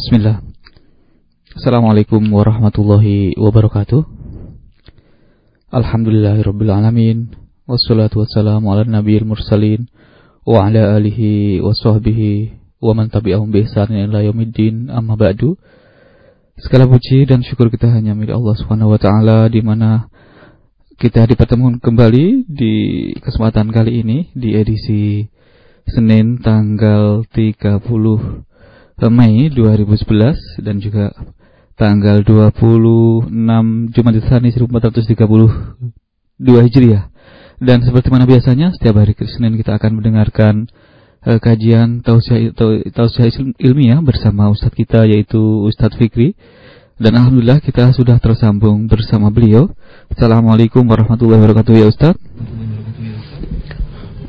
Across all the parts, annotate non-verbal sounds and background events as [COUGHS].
Bismillah. Assalamualaikum warahmatullahi wabarakatuh. Alhamdulillahirabbil alamin wassalatu wassalamu ala nabiyil mursalin wa ala alihi wa sahbihi wa man tabi'ahum bi ihsanin ila yaumiddin amma ba'du. Segala puji dan syukur kita hanya milik Allah Subhanahu wa taala di mana kita dipertemukan kembali di kesempatan kali ini di edisi Senin tanggal 30 Mei 2011 dan juga tanggal 26 Jumat Tsani 1432 Hijriah. Dan seperti mana biasanya setiap hari Senin kita akan mendengarkan uh, kajian tausiah tausiah ilmiah bersama ustadz kita yaitu Ustadz Fikri. Dan alhamdulillah kita sudah tersambung bersama beliau. Assalamualaikum warahmatullahi wabarakatuh ya Ustadz.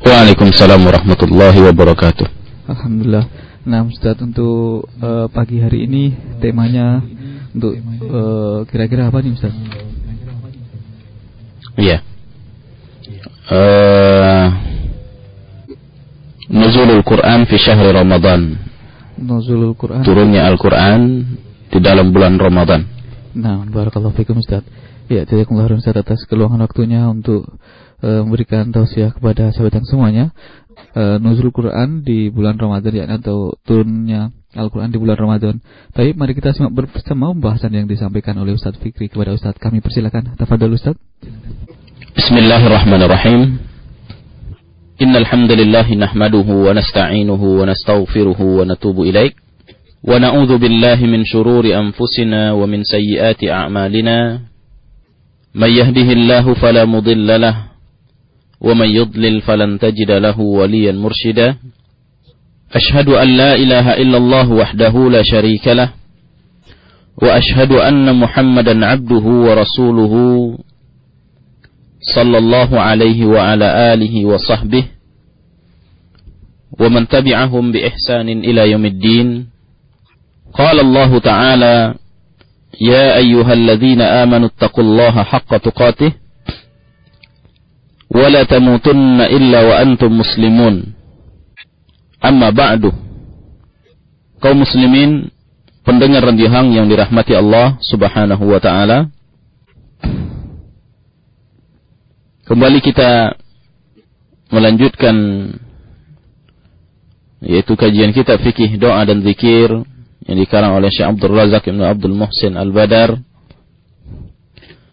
Waalaikumsalam warahmatullahi wabarakatuh. Alhamdulillah. Nah, Ustaz untuk uh, pagi hari ini temanya untuk uh, kira-kira apa nih Ustaz? Iya. Uh, Nuzulul Quran fi syahri Ramadan. Nuzulul Quran. Turunnya Al-Quran di dalam bulan Ramadan. Nah, barakallahu fikum Ustaz. Ya, jazakumullah khairan Ustaz atas keluangan waktunya untuk memberikan tausiah kepada sahabat yang semuanya uh, nuzul Quran di bulan Ramadan ya atau turunnya Al-Quran di bulan Ramadan. Tapi mari kita simak bersama pembahasan yang disampaikan oleh Ustaz Fikri kepada Ustaz. Kami persilakan. Tafadhol Ustaz. Bismillahirrahmanirrahim. Innal hamdalillah nahmaduhu wa nasta'inuhu wa nastaghfiruhu wa natubu ilaik. Wa na'udzu billahi min shururi anfusina wa min sayyiati a'malina. May yahdihillahu fala ومن يضلل فلن تجد له وليا مرشدا. أشهد أن لا إله إلا الله وحده لا شريك له وأشهد أن محمدا عبده ورسوله صلى الله عليه وعلى آله وصحبه ومن تبعهم بإحسان إلى يوم الدين. قال الله تعالى يا أيها الذين آمنوا اتقوا الله حق تقاته ولا تموتن إلا وأنتم مسلمون أما بعد kaum muslimin pendengar rendihang yang dirahmati Allah Subhanahu wa taala kembali kita melanjutkan yaitu kajian kita fikih doa dan zikir yang dikarang oleh Syekh Abdul Razak Ibn Abdul Muhsin Al-Badar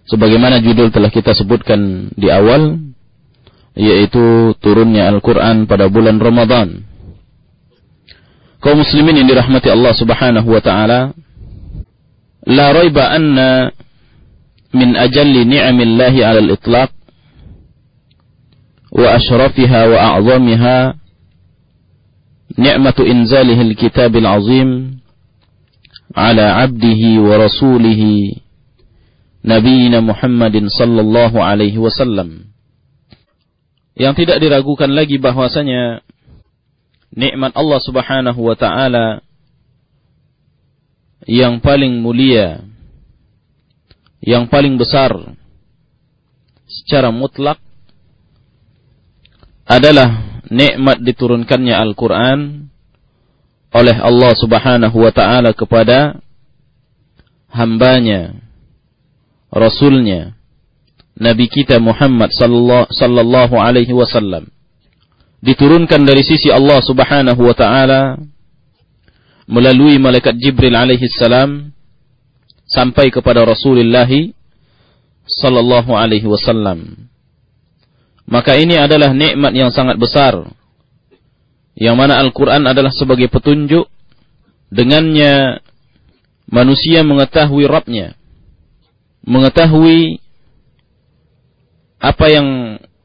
sebagaimana judul telah kita sebutkan di awal yaitu turunnya Al-Quran pada bulan Ramadan. Kaum muslimin yang dirahmati Allah subhanahu wa ta'ala, la raiba anna min ajalli ni'amillahi ala al-itlaq wa ashrafiha wa a'zamiha ni'matu inzalihi al-kitab al-azim ala abdihi wa rasulihi nabiyina Muhammadin sallallahu alaihi wasallam yang tidak diragukan lagi bahwasanya nikmat Allah Subhanahu wa taala yang paling mulia yang paling besar secara mutlak adalah nikmat diturunkannya Al-Qur'an oleh Allah Subhanahu wa taala kepada hambanya rasulnya Nabi kita Muhammad sallallahu alaihi wasallam diturunkan dari sisi Allah Subhanahu wa taala melalui malaikat Jibril alaihi salam sampai kepada Rasulullah sallallahu alaihi wasallam. Maka ini adalah nikmat yang sangat besar yang mana Al-Qur'an adalah sebagai petunjuk dengannya manusia mengetahui Rabbnya mengetahui apa yang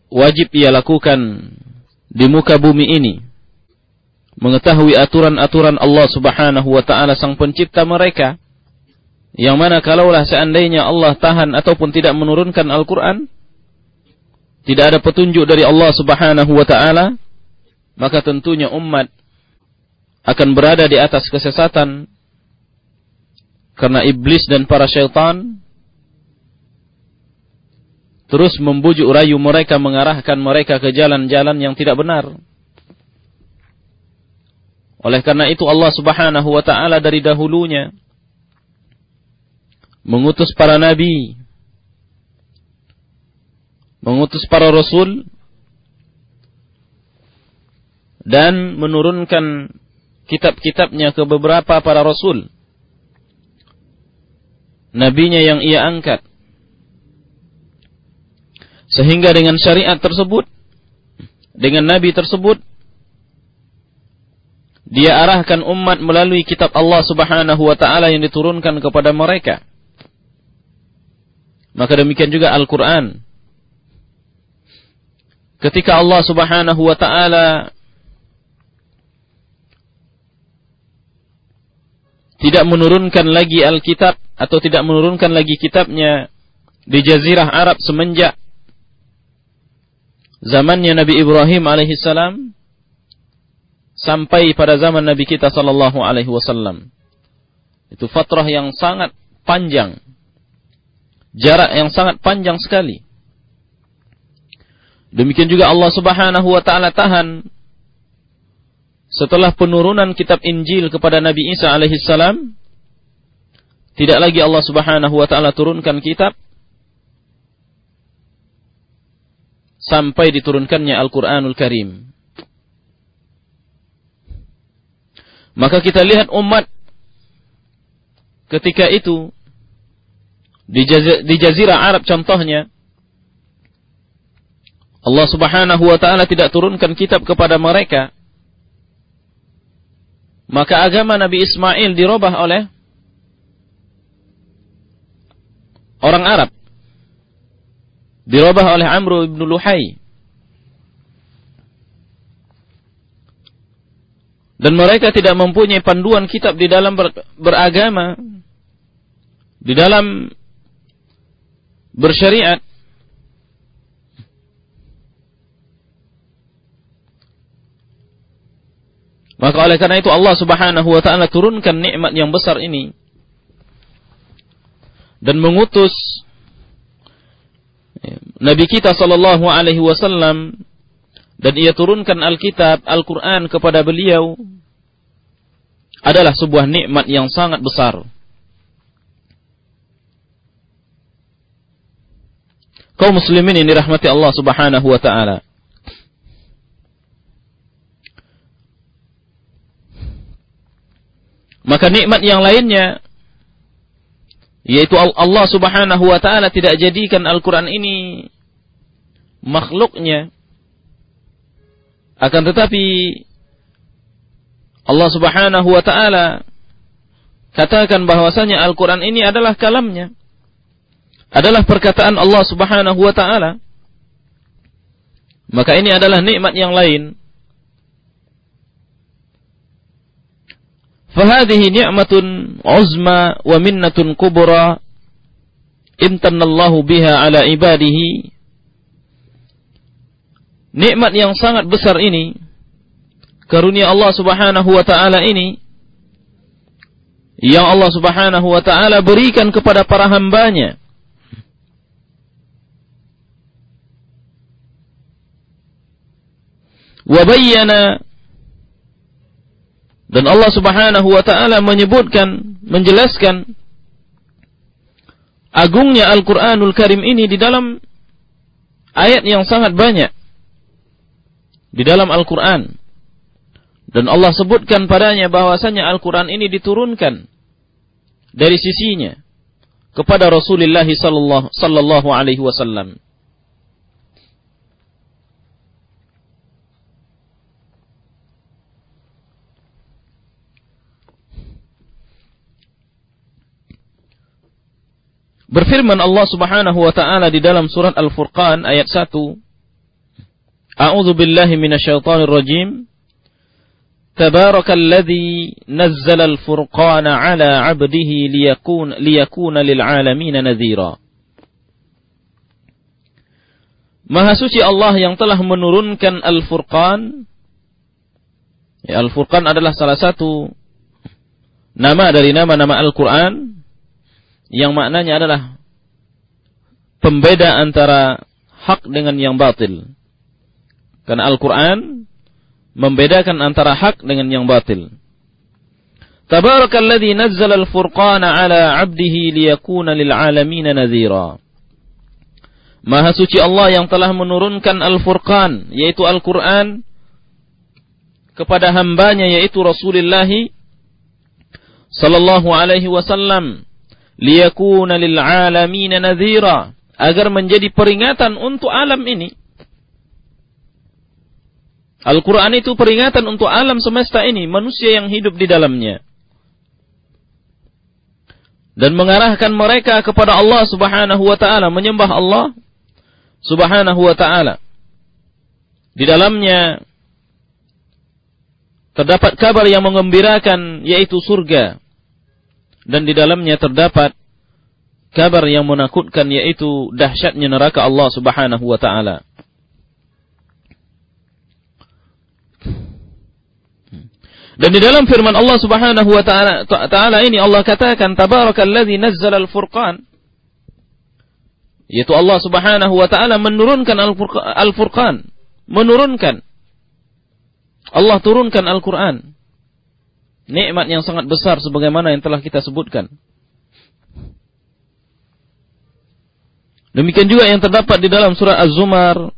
wajib ia lakukan di muka bumi ini mengetahui aturan-aturan Allah Subhanahu wa taala sang pencipta mereka yang mana kalaulah seandainya Allah tahan ataupun tidak menurunkan Al-Qur'an tidak ada petunjuk dari Allah Subhanahu wa taala maka tentunya umat akan berada di atas kesesatan karena iblis dan para syaitan terus membujuk rayu mereka mengarahkan mereka ke jalan-jalan yang tidak benar. Oleh karena itu Allah Subhanahu wa taala dari dahulunya mengutus para nabi, mengutus para rasul dan menurunkan kitab-kitabnya ke beberapa para rasul. Nabinya yang ia angkat. Sehingga dengan syariat tersebut, dengan nabi tersebut, dia arahkan umat melalui kitab Allah Subhanahu wa taala yang diturunkan kepada mereka. Maka demikian juga Al-Qur'an. Ketika Allah Subhanahu wa taala tidak menurunkan lagi Alkitab atau tidak menurunkan lagi kitabnya di jazirah Arab semenjak zamannya Nabi Ibrahim alaihissalam sampai pada zaman Nabi kita sallallahu alaihi wasallam. Itu fatrah yang sangat panjang. Jarak yang sangat panjang sekali. Demikian juga Allah Subhanahu wa taala tahan setelah penurunan kitab Injil kepada Nabi Isa alaihi salam, tidak lagi Allah Subhanahu wa taala turunkan kitab sampai diturunkannya Al-Qur'anul Karim. Maka kita lihat umat ketika itu di, di jazirah Arab contohnya Allah Subhanahu wa taala tidak turunkan kitab kepada mereka maka agama Nabi Ismail dirubah oleh orang Arab. Dirubah oleh Amr bin Luhai. Dan mereka tidak mempunyai panduan kitab di dalam ber, beragama. Di dalam bersyariat. Maka oleh karena itu Allah Subhanahu wa taala turunkan nikmat yang besar ini dan mengutus Nabi kita sallallahu alaihi wasallam dan ia turunkan Alkitab, Al-Qur'an kepada beliau adalah sebuah nikmat yang sangat besar. Kau muslimin yang dirahmati Allah Subhanahu wa taala. Maka nikmat yang lainnya yaitu Allah Subhanahu wa taala tidak jadikan Al-Qur'an ini makhluknya. Akan tetapi Allah Subhanahu wa taala katakan bahwasanya Al-Qur'an ini adalah kalamnya. Adalah perkataan Allah Subhanahu wa taala. Maka ini adalah nikmat yang lain Fahadihi ni'matun uzma wa minnatun kubra الله biha ala ibadihi. Nikmat yang sangat besar ini, karunia Allah Subhanahu wa taala ini yang Allah Subhanahu wa taala berikan kepada para hambanya. Wabayyana dan Allah Subhanahu wa taala menyebutkan, menjelaskan agungnya Al-Qur'anul Karim ini di dalam ayat yang sangat banyak di dalam Al-Qur'an. Dan Allah sebutkan padanya bahwasanya Al-Qur'an ini diturunkan dari sisinya kepada Rasulullah sallallahu alaihi wasallam. Berfirman Allah Subhanahu wa taala di dalam surat Al-Furqan ayat 1. A'udzu billahi minasyaitonir rajim. Tabarakalladzi nazzala al-furqana 'ala 'abdihi liyakun liyakuna lil 'alamin nadhira. Maha suci Allah yang telah menurunkan Al-Furqan. Ya, Al-Furqan adalah salah satu nama dari nama-nama Al-Quran yang maknanya adalah pembeda antara hak dengan yang batil. Karena Al-Quran membedakan antara hak dengan yang batil. Tabarakalladzi nazzala al-furqana ala 'abdihi liyakuna lil 'alamin nadhira. Maha suci Allah yang telah menurunkan Al-Furqan yaitu Al-Qur'an kepada hambanya yaitu Rasulullah sallallahu alaihi wasallam liyakuna lil 'alamin nadhira agar menjadi peringatan untuk alam ini. Al-Quran itu peringatan untuk alam semesta ini, manusia yang hidup di dalamnya dan mengarahkan mereka kepada Allah Subhanahu wa taala, menyembah Allah Subhanahu wa taala. Di dalamnya terdapat kabar yang mengembirakan yaitu surga. Dan di dalamnya terdapat kabar yang menakutkan yaitu dahsyatnya neraka Allah Subhanahu wa taala. Dan di dalam firman Allah Subhanahu wa taala ini Allah katakan tabarakalladzi nazzala al-furqan yaitu Allah Subhanahu wa taala menurunkan Al-Furqan, menurunkan Allah turunkan Al-Qur'an. Nikmat yang sangat besar sebagaimana yang telah kita sebutkan. Demikian juga yang terdapat di dalam surah Az-Zumar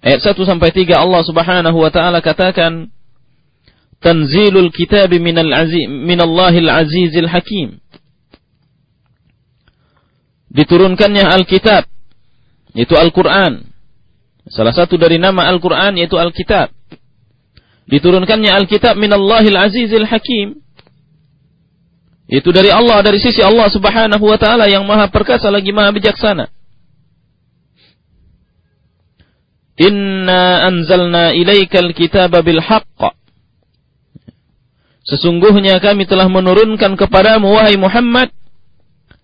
ayat 1 sampai 3 Allah Subhanahu wa taala katakan tanzilul kitab minal aziz minallahil azizil hakim. Diturunkannya Alkitab yaitu Al-Qur'an. Salah satu dari nama Al-Qur'an yaitu Alkitab diturunkannya Alkitab minallahil azizil hakim itu dari Allah dari sisi Allah Subhanahu wa taala yang maha perkasa lagi maha bijaksana Inna anzalna ilaikal kitaba bil Sesungguhnya kami telah menurunkan kepadamu wahai Muhammad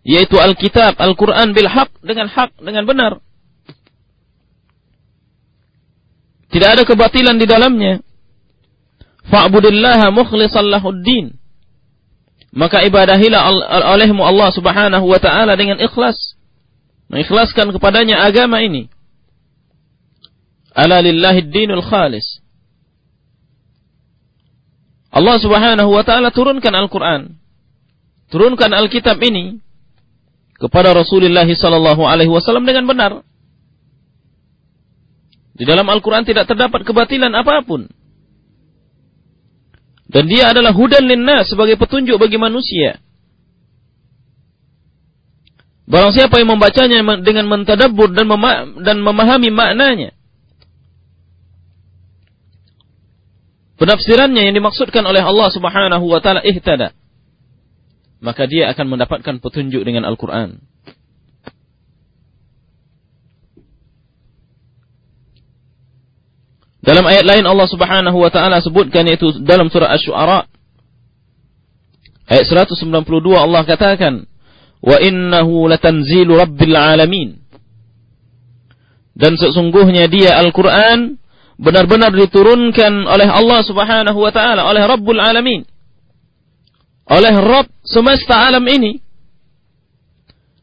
yaitu Alkitab, Al-Qur'an bil haq dengan hak, dengan benar. Tidak ada kebatilan di dalamnya. Fa'budillaha mukhlishan lahuddin. Maka ibadahilah olehmu Allah Subhanahu wa taala dengan ikhlas. Mengikhlaskan kepadanya agama ini. Ala lillahi dinul khalis. Allah Subhanahu wa taala turunkan Al-Qur'an. Turunkan Alkitab ini kepada Rasulullah sallallahu alaihi wasallam dengan benar. Di dalam Al-Qur'an tidak terdapat kebatilan apa pun. Dan dia adalah hudan linnas sebagai petunjuk bagi manusia. Barang siapa yang membacanya dengan mentadabbur dan, dan memahami maknanya, penafsirannya yang dimaksudkan oleh Allah Subhanahu wa taala ihtada. Maka dia akan mendapatkan petunjuk dengan Al-Qur'an. Dalam ayat lain Allah Subhanahu wa taala sebutkan yaitu dalam surah Asy-Syu'ara ayat 192 Allah katakan wa innahu latanzilu rabbil alamin dan sesungguhnya dia Al-Qur'an benar-benar diturunkan oleh Allah Subhanahu wa taala, oleh Rabbul Alamin. Oleh Rabb semesta alam ini.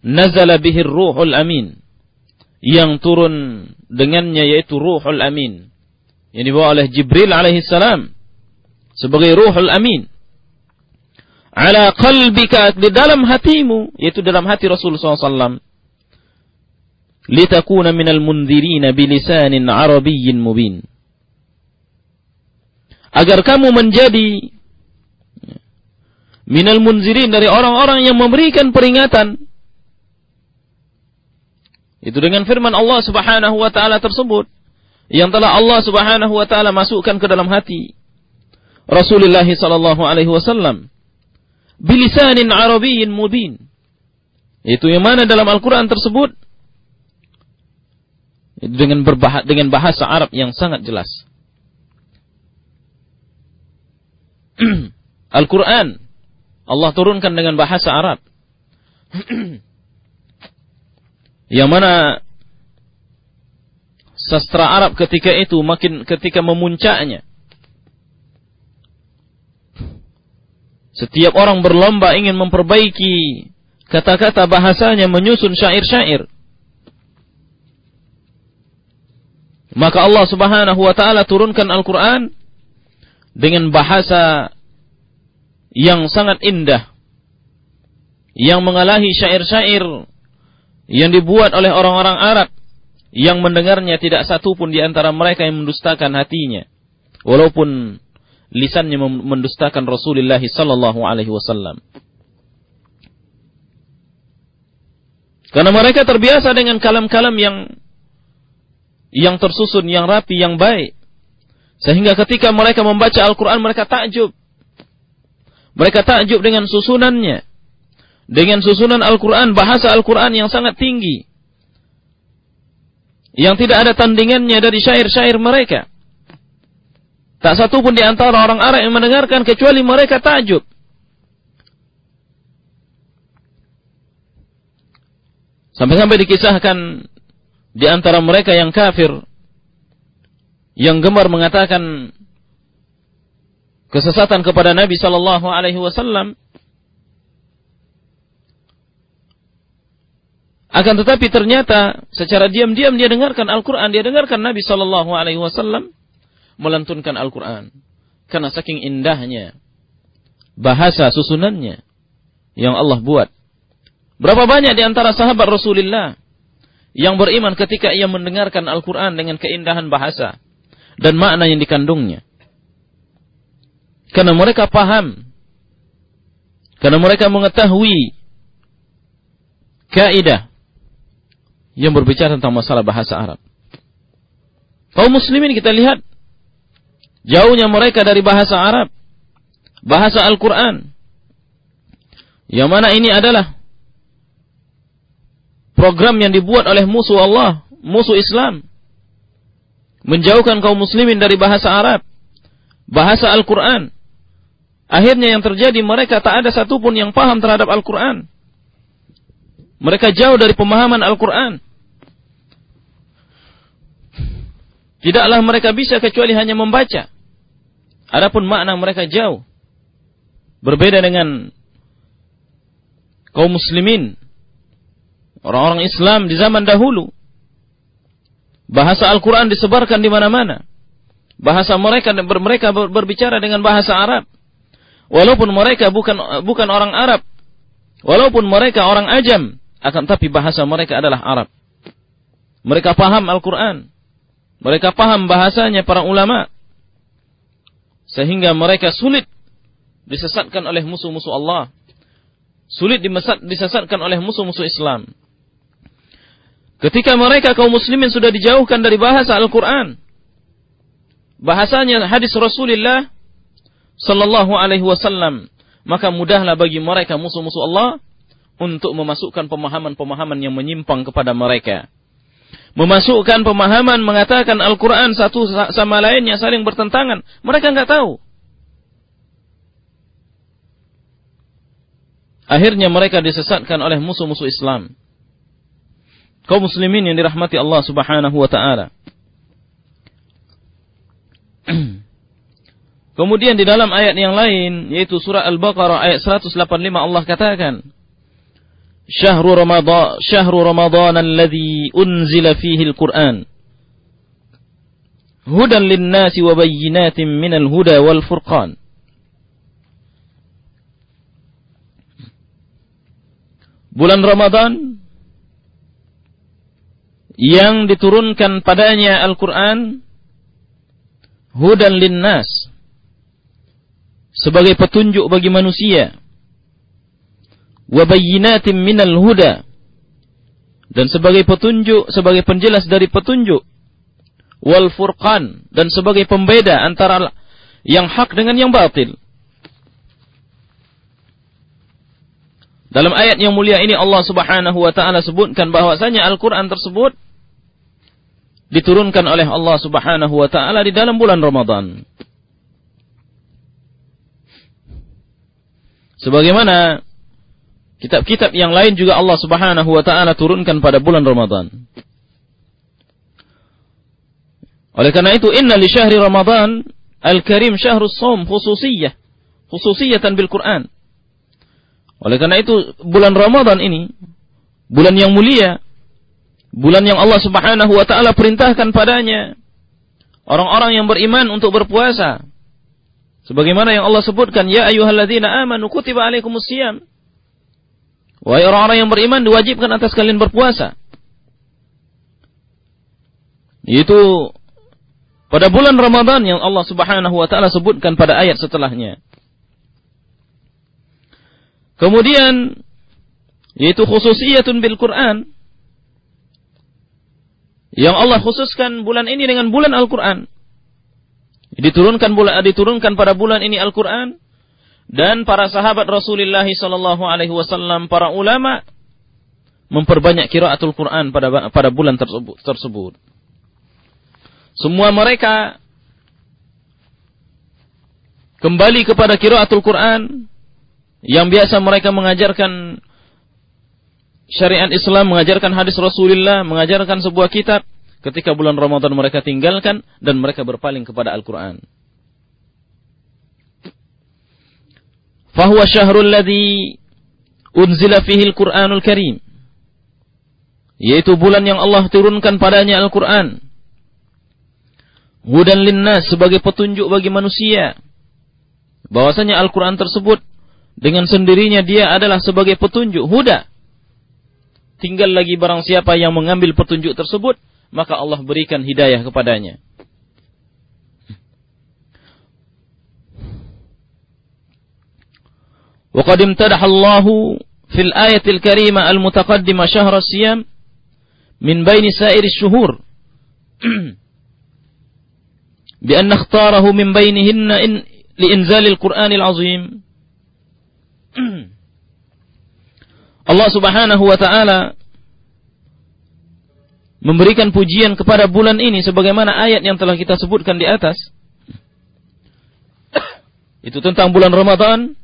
Nazala bihi Ruhul Amin. Yang turun dengannya yaitu Ruhul Amin. Yang dibawa oleh Jibril alaihi salam sebagai Ruhul Amin. Ala qalbika di dalam hatimu yaitu dalam hati Rasulullah SAW litakuna minal mundzirina bilisanin arabiyyin mubin. Agar kamu menjadi minal munzirin dari orang-orang yang memberikan peringatan. Itu dengan firman Allah Subhanahu wa taala tersebut yang telah Allah Subhanahu wa taala masukkan ke dalam hati Rasulullah sallallahu alaihi wasallam bilisanin arabiyyin mubin. Itu yang mana dalam Al-Qur'an tersebut dengan berbahas dengan bahasa Arab yang sangat jelas. [CLEARS THROAT] Al-Quran Allah turunkan dengan bahasa Arab. [CLEARS THROAT] yang mana sastra Arab ketika itu makin ketika memuncaknya. Setiap orang berlomba ingin memperbaiki kata-kata bahasanya menyusun syair-syair. Maka Allah Subhanahu wa taala turunkan Al-Qur'an dengan bahasa yang sangat indah yang mengalahi syair-syair yang dibuat oleh orang-orang Arab yang mendengarnya tidak satu pun di antara mereka yang mendustakan hatinya walaupun lisannya mendustakan Rasulullah sallallahu alaihi wasallam karena mereka terbiasa dengan kalam-kalam yang yang tersusun, yang rapi, yang baik. Sehingga ketika mereka membaca Al-Quran, mereka takjub. Mereka takjub dengan susunannya. Dengan susunan Al-Quran, bahasa Al-Quran yang sangat tinggi. Yang tidak ada tandingannya dari syair-syair mereka. Tak satu pun di antara orang Arab yang mendengarkan kecuali mereka takjub. Sampai-sampai dikisahkan di antara mereka yang kafir yang gemar mengatakan kesesatan kepada Nabi sallallahu alaihi wasallam akan tetapi ternyata secara diam-diam dia dengarkan Al-Qur'an, dia dengarkan Nabi sallallahu alaihi wasallam melantunkan Al-Qur'an karena saking indahnya bahasa susunannya yang Allah buat. Berapa banyak di antara sahabat Rasulullah yang beriman ketika ia mendengarkan Al-Quran dengan keindahan bahasa dan makna yang dikandungnya. Karena mereka paham. Karena mereka mengetahui kaidah yang berbicara tentang masalah bahasa Arab. Kaum muslimin kita lihat jauhnya mereka dari bahasa Arab, bahasa Al-Quran. Yang mana ini adalah program yang dibuat oleh musuh Allah, musuh Islam. Menjauhkan kaum muslimin dari bahasa Arab, bahasa Al-Quran. Akhirnya yang terjadi mereka tak ada satupun yang paham terhadap Al-Quran. Mereka jauh dari pemahaman Al-Quran. Tidaklah mereka bisa kecuali hanya membaca. Adapun makna mereka jauh. Berbeda dengan kaum muslimin Orang-orang Islam di zaman dahulu. Bahasa Al-Quran disebarkan di mana-mana. Bahasa mereka mereka berbicara dengan bahasa Arab. Walaupun mereka bukan bukan orang Arab. Walaupun mereka orang ajam. Akan tapi bahasa mereka adalah Arab. Mereka paham Al-Quran. Mereka paham bahasanya para ulama. Sehingga mereka sulit disesatkan oleh musuh-musuh Allah. Sulit disesatkan oleh musuh-musuh Islam. Ketika mereka kaum muslimin sudah dijauhkan dari bahasa Al-Quran. Bahasanya hadis Rasulullah Sallallahu alaihi wasallam. Maka mudahlah bagi mereka musuh-musuh Allah untuk memasukkan pemahaman-pemahaman yang menyimpang kepada mereka. Memasukkan pemahaman mengatakan Al-Quran satu sama lainnya saling bertentangan. Mereka nggak tahu. Akhirnya mereka disesatkan oleh musuh-musuh Islam kaum muslimin yang dirahmati Allah Subhanahu wa taala. [CLEARS THROAT] Kemudian di dalam ayat yang lain yaitu surah Al-Baqarah ayat 185 Allah katakan Syahrul Ramadan syahrul Ramadan alladhi unzila fihi al-Qur'an hudan lin-nasi wa bayyinatin minal huda Bulan Ramadan yang diturunkan padanya Al-Quran hudan linnas sebagai petunjuk bagi manusia wa minal huda dan sebagai petunjuk sebagai penjelas dari petunjuk wal furqan dan sebagai pembeda antara yang hak dengan yang batil Dalam ayat yang mulia ini Allah Subhanahu wa taala sebutkan bahwasanya Al-Qur'an tersebut diturunkan oleh Allah Subhanahu wa taala di dalam bulan Ramadan. Sebagaimana kitab-kitab yang lain juga Allah Subhanahu wa taala turunkan pada bulan Ramadan. Oleh karena itu inna li syahri Ramadan al-karim syahrus shaum khususiyah, khususiyatan bil Quran. Oleh karena itu bulan Ramadan ini bulan yang mulia bulan yang Allah Subhanahu wa taala perintahkan padanya orang-orang yang beriman untuk berpuasa Sebagaimana yang Allah sebutkan, Ya ayuhalladzina amanu kutiba alaikumusiyam. Wahai orang-orang yang beriman diwajibkan atas kalian berpuasa. Itu pada bulan Ramadan yang Allah Subhanahu wa taala sebutkan pada ayat setelahnya. Kemudian yaitu khususiyatun bil Quran yang Allah khususkan bulan ini dengan bulan Al-Quran. Diturunkan bulan diturunkan pada bulan ini Al-Quran dan para sahabat Rasulullah sallallahu alaihi wasallam para ulama memperbanyak kiraatul Quran pada pada bulan tersebut. tersebut. Semua mereka kembali kepada kiraatul Quran yang biasa mereka mengajarkan syariat Islam, mengajarkan hadis Rasulullah, mengajarkan sebuah kitab, ketika bulan Ramadan mereka tinggalkan dan mereka berpaling kepada Al-Quran. Fahuwa syahrul ladhi unzila fihi Al-Quranul. Yaitu bulan yang Allah turunkan padanya Al-Quran. Hudan linnas sebagai petunjuk bagi manusia. Bahwasanya Al-Quran tersebut dengan sendirinya dia adalah sebagai petunjuk. Huda tinggal lagi barang siapa yang mengambil petunjuk tersebut, maka Allah berikan hidayah kepadanya. وقد امتدح الله في الآية الكريمة المتقدمة شهر الصيام من بين سائر الشهور بأن اختاره من بينهن لإنزال القرآن العظيم Allah Subhanahu wa taala memberikan pujian kepada bulan ini sebagaimana ayat yang telah kita sebutkan di atas. Itu tentang bulan Ramadan.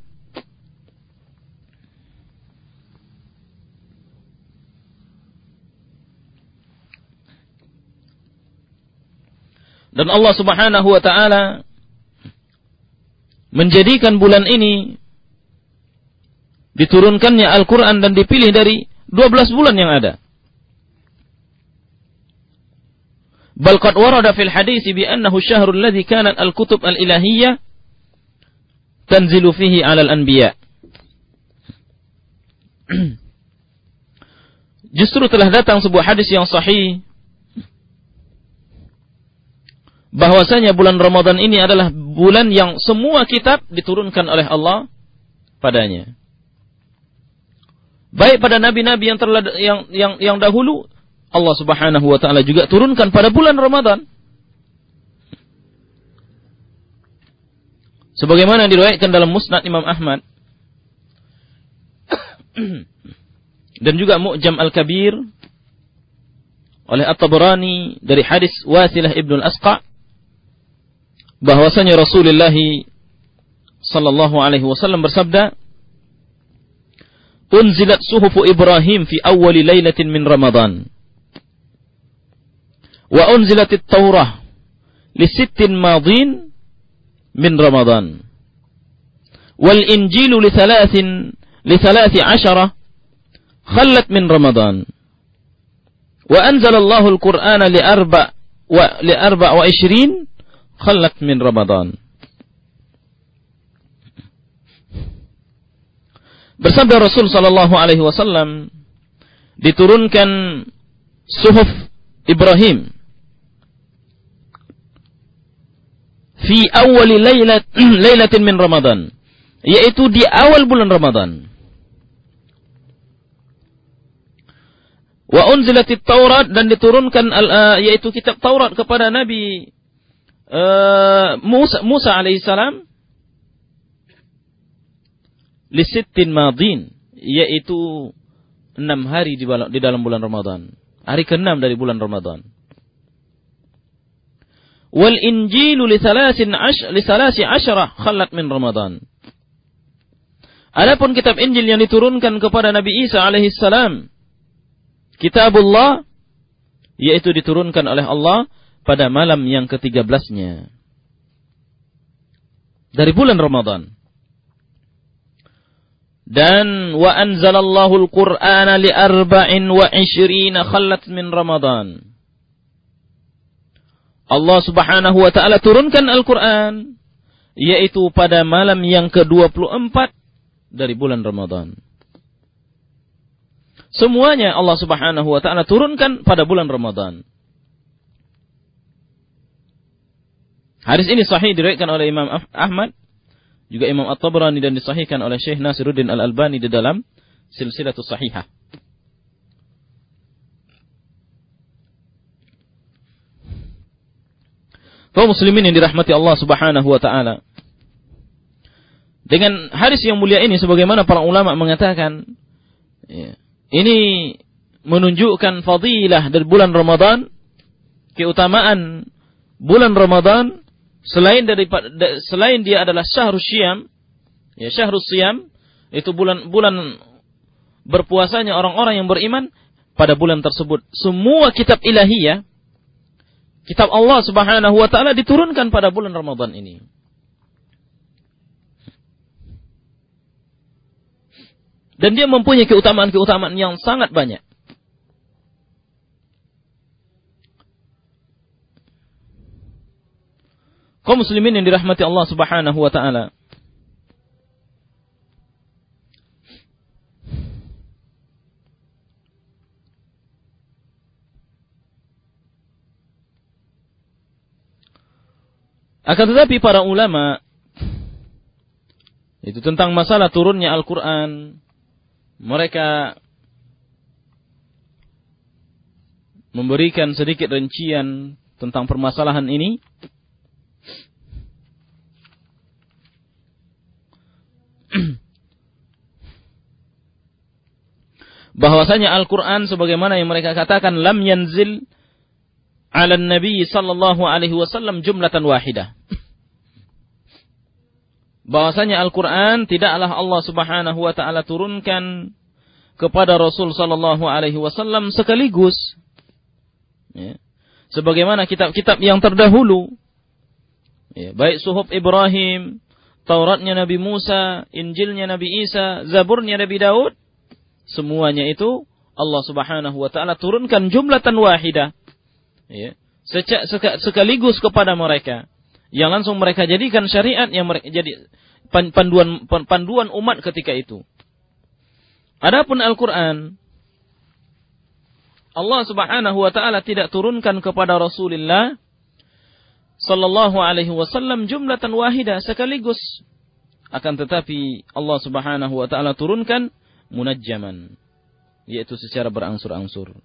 Dan Allah Subhanahu wa taala menjadikan bulan ini diturunkannya Al-Quran dan dipilih dari 12 bulan yang ada. Bal qad warada fil hadis bi annahu syahrul ladzi kanat al-kutub al-ilahiyyah tanzilu fihi 'ala al-anbiya. [CLEARS THROAT] Justru telah datang sebuah hadis yang sahih bahwasanya bulan Ramadan ini adalah bulan yang semua kitab diturunkan oleh Allah padanya. Baik pada nabi-nabi yang, yang yang yang dahulu Allah Subhanahu wa taala juga turunkan pada bulan Ramadan. Sebagaimana diriwayatkan dalam Musnad Imam Ahmad [COUGHS] dan juga Mu'jam Al-Kabir oleh At-Tabrani dari hadis Wasilah Ibnu Al-Asqa bahwasanya Rasulullah sallallahu alaihi wasallam bersabda Unzilat suhufu Ibrahim fi awwali lailatin min Ramadan wa unzilat at-Taurah li sittin madin min Ramadan wal Injilu li thalathin li thalathi ashara khallat min Ramadan wa anzala Allahu al-Qur'ana li arba wa li arba wa 20 khalat min Ramadan. Bersabda Rasul sallallahu alaihi wasallam diturunkan suhuf Ibrahim. Fi awal lailat [CLEARS THROAT] lailatin min Ramadan yaitu di awal bulan Ramadan. Wa unzilatit Taurat dan diturunkan uh, yaitu kitab Taurat kepada Nabi uh, Musa Musa alaihissalam lisittin madin yaitu enam hari di, dalam bulan Ramadan. Hari keenam dari bulan Ramadan. Wal Injilu li thalasin ash li thalasi asyarah khalat min Ramadan. Adapun kitab Injil yang diturunkan kepada Nabi Isa alaihi salam kitabullah yaitu diturunkan oleh Allah pada malam yang ke-13-nya. Dari bulan Ramadan. Dan wa anzalallahu al-Qur'ana li arba'in wa ishrina khallat min Ramadan. Allah Subhanahu wa taala turunkan Al-Qur'an yaitu pada malam yang ke-24 dari bulan Ramadan. Semuanya Allah Subhanahu wa taala turunkan pada bulan Ramadan. Hadis ini sahih diriwayatkan oleh Imam Ahmad, juga Imam At-Tabrani dan disahihkan oleh Syekh Nasiruddin Al-Albani di dalam Silsilatus Sahihah. Kaum muslimin yang dirahmati Allah Subhanahu wa taala. Dengan hadis yang mulia ini sebagaimana para ulama mengatakan ya, ini menunjukkan fadilah dari bulan Ramadan, keutamaan bulan Ramadan selain dari selain dia adalah syahrus syam, ya syahrus syam itu bulan bulan berpuasanya orang-orang yang beriman pada bulan tersebut. Semua kitab ilahiyah, kitab Allah Subhanahu wa taala diturunkan pada bulan Ramadan ini. Dan dia mempunyai keutamaan-keutamaan yang sangat banyak. Kaum muslimin yang dirahmati Allah Subhanahu wa taala. Akan tetapi para ulama itu tentang masalah turunnya Al-Quran mereka memberikan sedikit rincian tentang permasalahan ini. [CLEARS THROAT] bahwasanya Al-Quran sebagaimana yang mereka katakan lam yanzil ala Nabi sallallahu alaihi wasallam jumlatan wahidah. [CLEARS THROAT] bahwasanya Al-Quran tidaklah Allah subhanahu wa ta'ala turunkan kepada Rasul sallallahu alaihi wasallam sekaligus. Ya. Sebagaimana kitab-kitab yang terdahulu. Ya. Baik suhuf Ibrahim, Tauratnya Nabi Musa, Injilnya Nabi Isa, Zaburnya Nabi Daud. Semuanya itu Allah subhanahu wa ta'ala turunkan jumlatan wahidah. Ya. Sekaligus kepada mereka yang langsung mereka jadikan syariat yang mereka jadi panduan panduan umat ketika itu. Adapun Al-Qur'an Allah Subhanahu wa taala tidak turunkan kepada Rasulullah sallallahu alaihi wasallam jumlatan wahidah sekaligus. Akan tetapi Allah Subhanahu wa taala turunkan munajjaman yaitu secara berangsur-angsur.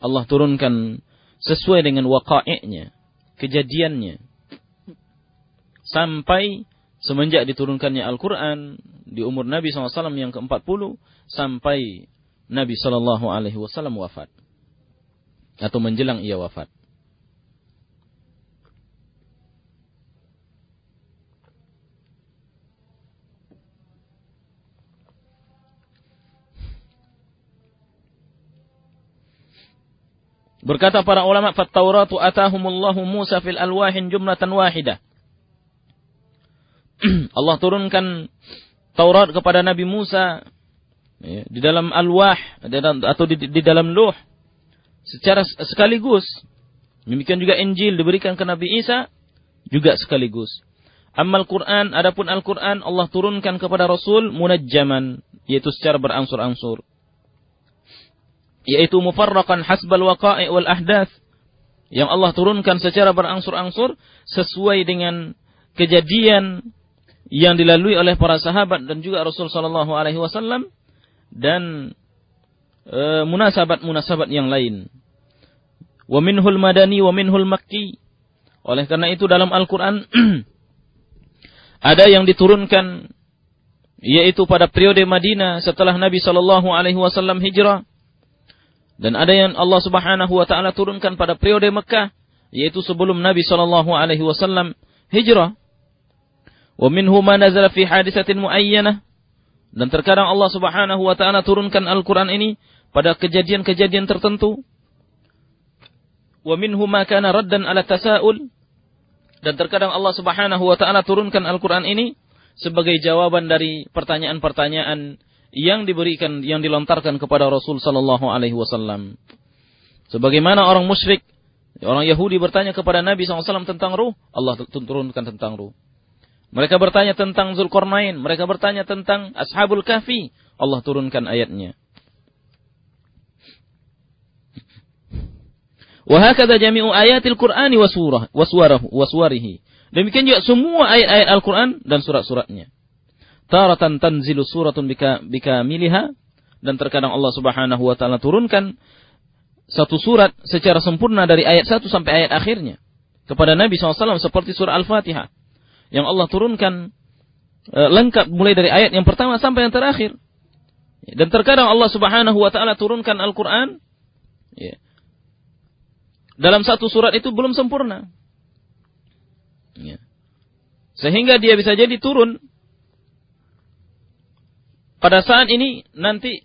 Allah turunkan sesuai dengan waqa'i'nya, kejadiannya sampai semenjak diturunkannya Al-Quran di umur Nabi SAW yang ke-40 sampai Nabi Wasallam wafat atau menjelang ia wafat. Berkata para ulama, "Fat-Tauratu atahumullahu Musa fil alwahin jumlatan wahidah." [CLEARS THROAT] Allah turunkan Taurat kepada Nabi Musa ya, di dalam alwah atau di, di dalam luh secara sekaligus. Demikian juga Injil diberikan ke Nabi Isa juga sekaligus. Amal Quran, adapun Al-Quran Allah turunkan kepada Rasul munajjaman, yaitu secara berangsur-angsur. Yaitu mufarraqan hasbal waqa'i wal ahdath. Yang Allah turunkan secara berangsur-angsur sesuai dengan kejadian yang dilalui oleh para sahabat dan juga Rasul sallallahu alaihi wasallam dan e, munasabat-munasabat yang lain. Wa minhul madani wa minhul makki. Oleh karena itu dalam Al-Qur'an [CLEARS THROAT] ada yang diturunkan yaitu pada periode Madinah setelah Nabi sallallahu alaihi wasallam hijrah. Dan ada yang Allah Subhanahu wa taala turunkan pada periode Mekah yaitu sebelum Nabi sallallahu alaihi wasallam hijrah. Wa minhu ma nazala fi hadisatin muayyanah. Dan terkadang Allah Subhanahu wa taala turunkan Al-Qur'an ini pada kejadian-kejadian tertentu. Wa minhu ma kana raddan ala tasaul. Dan terkadang Allah Subhanahu wa taala turunkan Al-Qur'an ini sebagai jawaban dari pertanyaan-pertanyaan yang diberikan yang dilontarkan kepada Rasul sallallahu alaihi wasallam. Sebagaimana orang musyrik, orang Yahudi bertanya kepada Nabi SAW tentang ruh, Allah turunkan tentang ruh. Mereka bertanya tentang Zulkarnain, mereka bertanya tentang Ashabul Kahfi. Allah turunkan ayatnya. Wahakada jami'u ayatil Qur'ani wa. Demikian juga semua ayat-ayat Al-Qur'an dan surat-suratnya. Taratan tanzilu suratun bika bika miliha dan terkadang Allah Subhanahu wa taala turunkan satu surat secara sempurna dari ayat satu sampai ayat akhirnya kepada Nabi SAW seperti surah Al-Fatihah yang Allah turunkan e, lengkap mulai dari ayat yang pertama sampai yang terakhir. Dan terkadang Allah Subhanahu wa taala turunkan Al-Qur'an ya, dalam satu surat itu belum sempurna. Ya. Sehingga dia bisa jadi turun pada saat ini nanti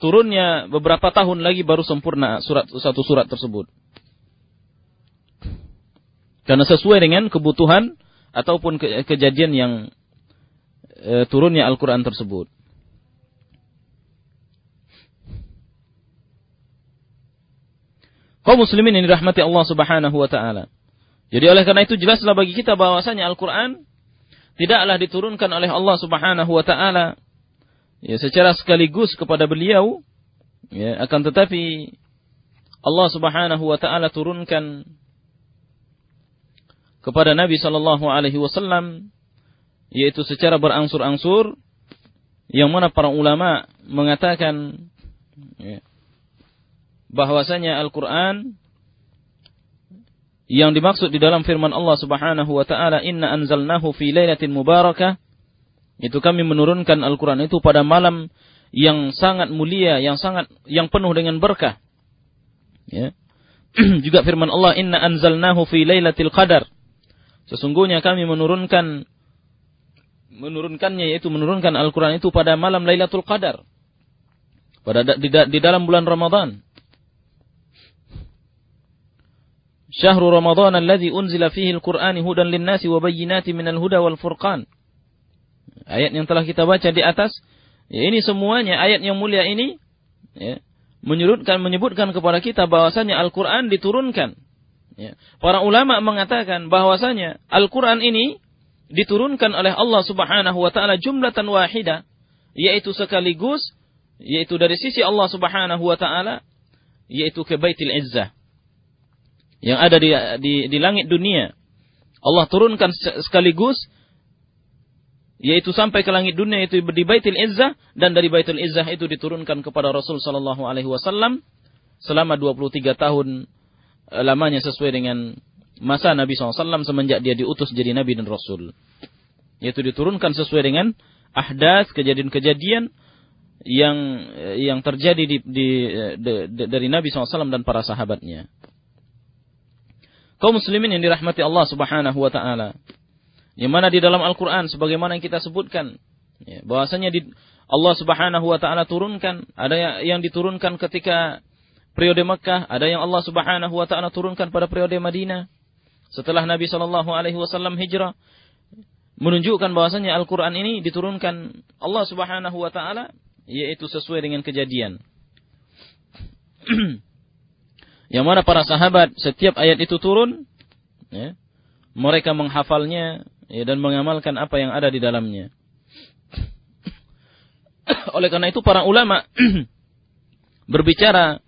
turunnya beberapa tahun lagi baru sempurna surat satu surat tersebut. Karena sesuai dengan kebutuhan ataupun ke kejadian yang e, turunnya Al-Quran tersebut. kaum muslimin yang dirahmati Allah Subhanahu wa taala. Jadi oleh karena itu jelaslah bagi kita bahwasanya Al-Qur'an tidaklah diturunkan oleh Allah Subhanahu wa taala ya secara sekaligus kepada beliau ya akan tetapi Allah Subhanahu wa taala turunkan kepada Nabi sallallahu alaihi wasallam yaitu secara berangsur-angsur yang mana para ulama mengatakan ya, bahwasanya Al-Qur'an yang dimaksud di dalam firman Allah Subhanahu wa taala inna anzalnahu fi lailatin mubarakah itu kami menurunkan Al-Qur'an itu pada malam yang sangat mulia yang sangat yang penuh dengan berkah. Ya. [CLEARS THROAT] Juga firman Allah inna anzalnahu fi lailatul qadar. Sesungguhnya kami menurunkan menurunkannya yaitu menurunkan Al-Qur'an itu pada malam Lailatul Qadar. Pada di, di dalam bulan Ramadan. Syahrul Ramadan alladhi unzila fihi al-Qur'an hudan lin-nasi wa bayyinatin minal huda wal furqan. Ayat yang telah kita baca di atas, ya ini semuanya ayat yang mulia ini ya, menyebutkan menyebutkan kepada kita bahwasanya Al-Qur'an diturunkan. Ya. Para ulama mengatakan bahwasanya Al-Qur'an ini diturunkan oleh Allah Subhanahu wa taala jumlatan wahida, yaitu sekaligus yaitu dari sisi Allah Subhanahu wa taala yaitu ke Baitul Izzah yang ada di, di, di langit dunia. Allah turunkan sekaligus yaitu sampai ke langit dunia itu di Baitul Izzah dan dari Baitul Izzah itu diturunkan kepada Rasul sallallahu alaihi wasallam selama 23 tahun eh, lamanya sesuai dengan masa Nabi SAW semenjak dia diutus jadi Nabi dan Rasul. Yaitu diturunkan sesuai dengan ahdas, kejadian-kejadian yang eh, yang terjadi di, di, eh, di, dari Nabi SAW dan para sahabatnya kaum muslimin yang dirahmati Allah Subhanahu wa taala. Yang mana di dalam Al-Qur'an sebagaimana yang kita sebutkan ya, bahwasanya di Allah Subhanahu wa taala turunkan, ada yang diturunkan ketika periode Mekah, ada yang Allah Subhanahu wa taala turunkan pada periode Madinah. Setelah Nabi sallallahu alaihi wasallam hijrah menunjukkan bahwasanya Al-Qur'an ini diturunkan Allah Subhanahu wa taala yaitu sesuai dengan kejadian. [CLEARS THROAT] Yang mana para sahabat setiap ayat itu turun, ya, mereka menghafalnya ya, dan mengamalkan apa yang ada di dalamnya. [COUGHS] Oleh karena itu para ulama [COUGHS] berbicara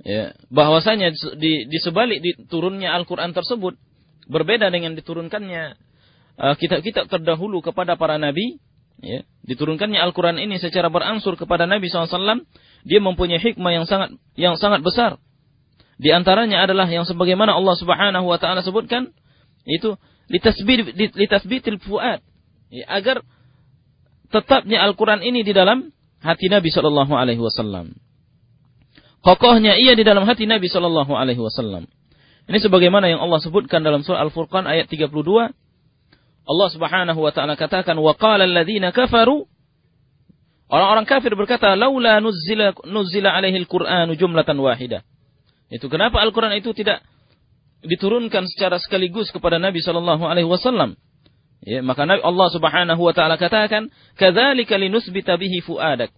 ya, bahwasanya di, di sebalik diturunnya Al-Quran tersebut berbeda dengan diturunkannya uh, kitab-kitab terdahulu kepada para nabi. Ya, diturunkannya Al-Quran ini secara berangsur kepada Nabi SAW, dia mempunyai hikmah yang sangat yang sangat besar di antaranya adalah yang sebagaimana Allah Subhanahu wa taala sebutkan itu litasbit litasbitil fuad ya, agar tetapnya Al-Qur'an ini di dalam hati Nabi sallallahu alaihi wasallam. Kokohnya ia di dalam hati Nabi sallallahu alaihi wasallam. Ini sebagaimana yang Allah sebutkan dalam surah Al-Furqan ayat 32. Allah Subhanahu wa taala katakan wa qala alladziina kafaru Orang-orang kafir berkata, "Laula nuzzila nuzzila alaihi al-Qur'anu jumlatan wahidah." Itu kenapa Al-Quran itu tidak diturunkan secara sekaligus kepada Nabi Shallallahu Alaihi Wasallam. Ya, maka Allah Subhanahu Wa Taala katakan, "Kadzalika linusbita bihi fuadak."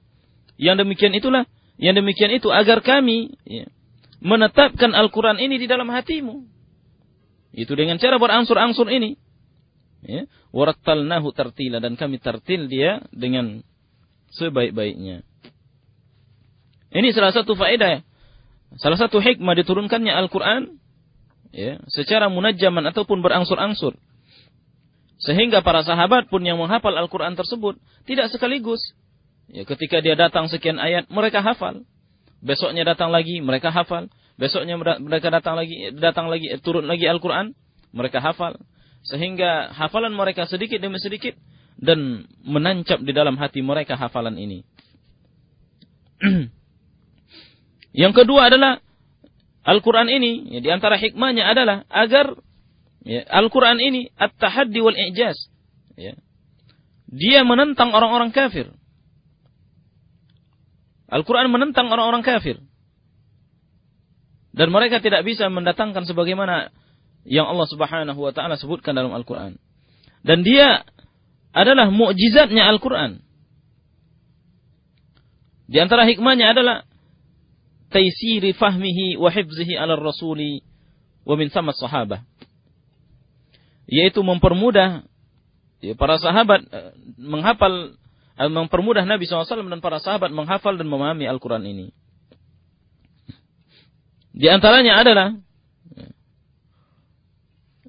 Yang demikian itulah, yang demikian itu agar kami ya, menetapkan Al-Quran ini di dalam hatimu. Itu dengan cara berangsur-angsur ini. Ya, warattalnahu tartila dan kami tartil dia dengan sebaik-baiknya. Ini salah satu faedah, salah satu hikmah diturunkannya Al-Quran ya, secara munajjaman ataupun berangsur-angsur. Sehingga para sahabat pun yang menghafal Al-Quran tersebut tidak sekaligus. Ya, ketika dia datang sekian ayat, mereka hafal. Besoknya datang lagi, mereka hafal. Besoknya mereka datang lagi, datang lagi, turun lagi Al-Quran, mereka hafal. Sehingga hafalan mereka sedikit demi sedikit dan menancap di dalam hati mereka hafalan ini. [CLEARS THROAT] Yang kedua adalah Al-Quran ini, ya, di antara hikmahnya adalah agar ya, Al-Quran ini at-tahaddi wal i'jaz. Ya. Dia menentang orang-orang kafir. Al-Quran menentang orang-orang kafir. Dan mereka tidak bisa mendatangkan sebagaimana yang Allah subhanahu wa ta'ala sebutkan dalam Al-Quran. Dan dia adalah mukjizatnya Al-Quran. Di antara hikmahnya adalah taysiri fahmihi wa hifzihi ala rasuli wa min sama sahabah. Yaitu mempermudah ya, para sahabat uh, menghafal uh, mempermudah Nabi SAW dan para sahabat menghafal dan memahami Al-Quran ini. Di antaranya adalah ya,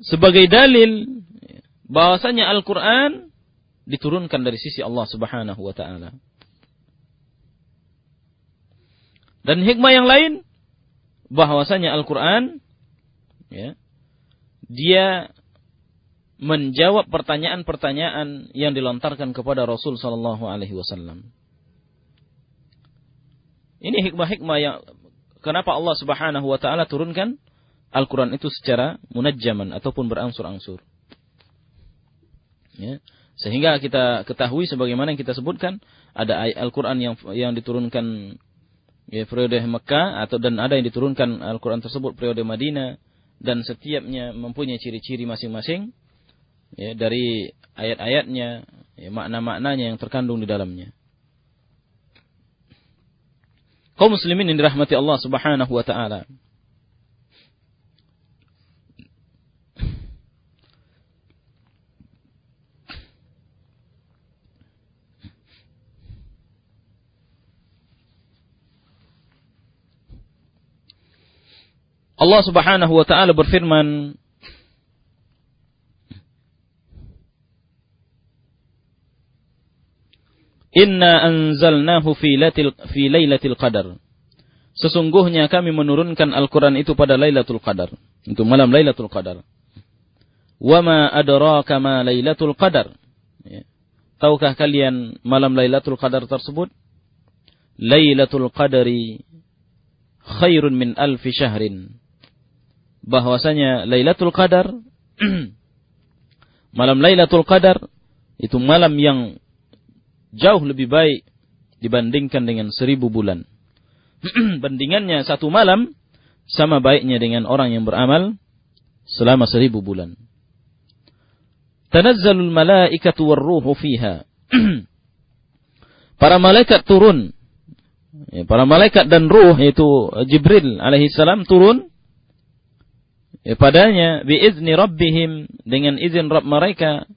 sebagai dalil ya, bahwasanya Al-Quran diturunkan dari sisi Allah Subhanahu wa taala. Dan hikmah yang lain bahwasanya Al-Qur'an ya, dia menjawab pertanyaan-pertanyaan yang dilontarkan kepada Rasul sallallahu alaihi wasallam. Ini hikmah-hikmah yang kenapa Allah Subhanahu wa taala turunkan Al-Qur'an itu secara munajjaman ataupun berangsur-angsur. Ya. Sehingga kita ketahui sebagaimana yang kita sebutkan ada Al-Qur'an yang yang diturunkan ya, periode Mekah atau dan ada yang diturunkan Al-Quran tersebut periode Madinah dan setiapnya mempunyai ciri-ciri masing-masing ya, dari ayat-ayatnya, ya, makna-maknanya yang terkandung di dalamnya. Kaum muslimin yang dirahmati Allah Subhanahu wa taala. Allah Subhanahu wa taala berfirman Inna anzalnahu fi lailatul fi lailatul qadar. Sesungguhnya kami menurunkan Al-Qur'an itu pada Lailatul Qadar. Itu malam Lailatul Qadar. Wa ma adraka ma Lailatul Qadar. Ya. Tahukah kalian malam Lailatul Qadar tersebut? Lailatul Qadari khairun min alfi syahrin bahwasanya Lailatul Qadar [CLEARS THROAT] malam Lailatul Qadar itu malam yang jauh lebih baik dibandingkan dengan seribu bulan. [CLEARS THROAT] Bandingannya satu malam sama baiknya dengan orang yang beramal selama seribu bulan. Tanazzalul malaikatu warruhu fiha. [CLEARS THROAT] para malaikat turun. Ya, para malaikat dan ruh yaitu Jibril alaihi salam turun ya, padanya biizni rabbihim dengan izin Rabb mereka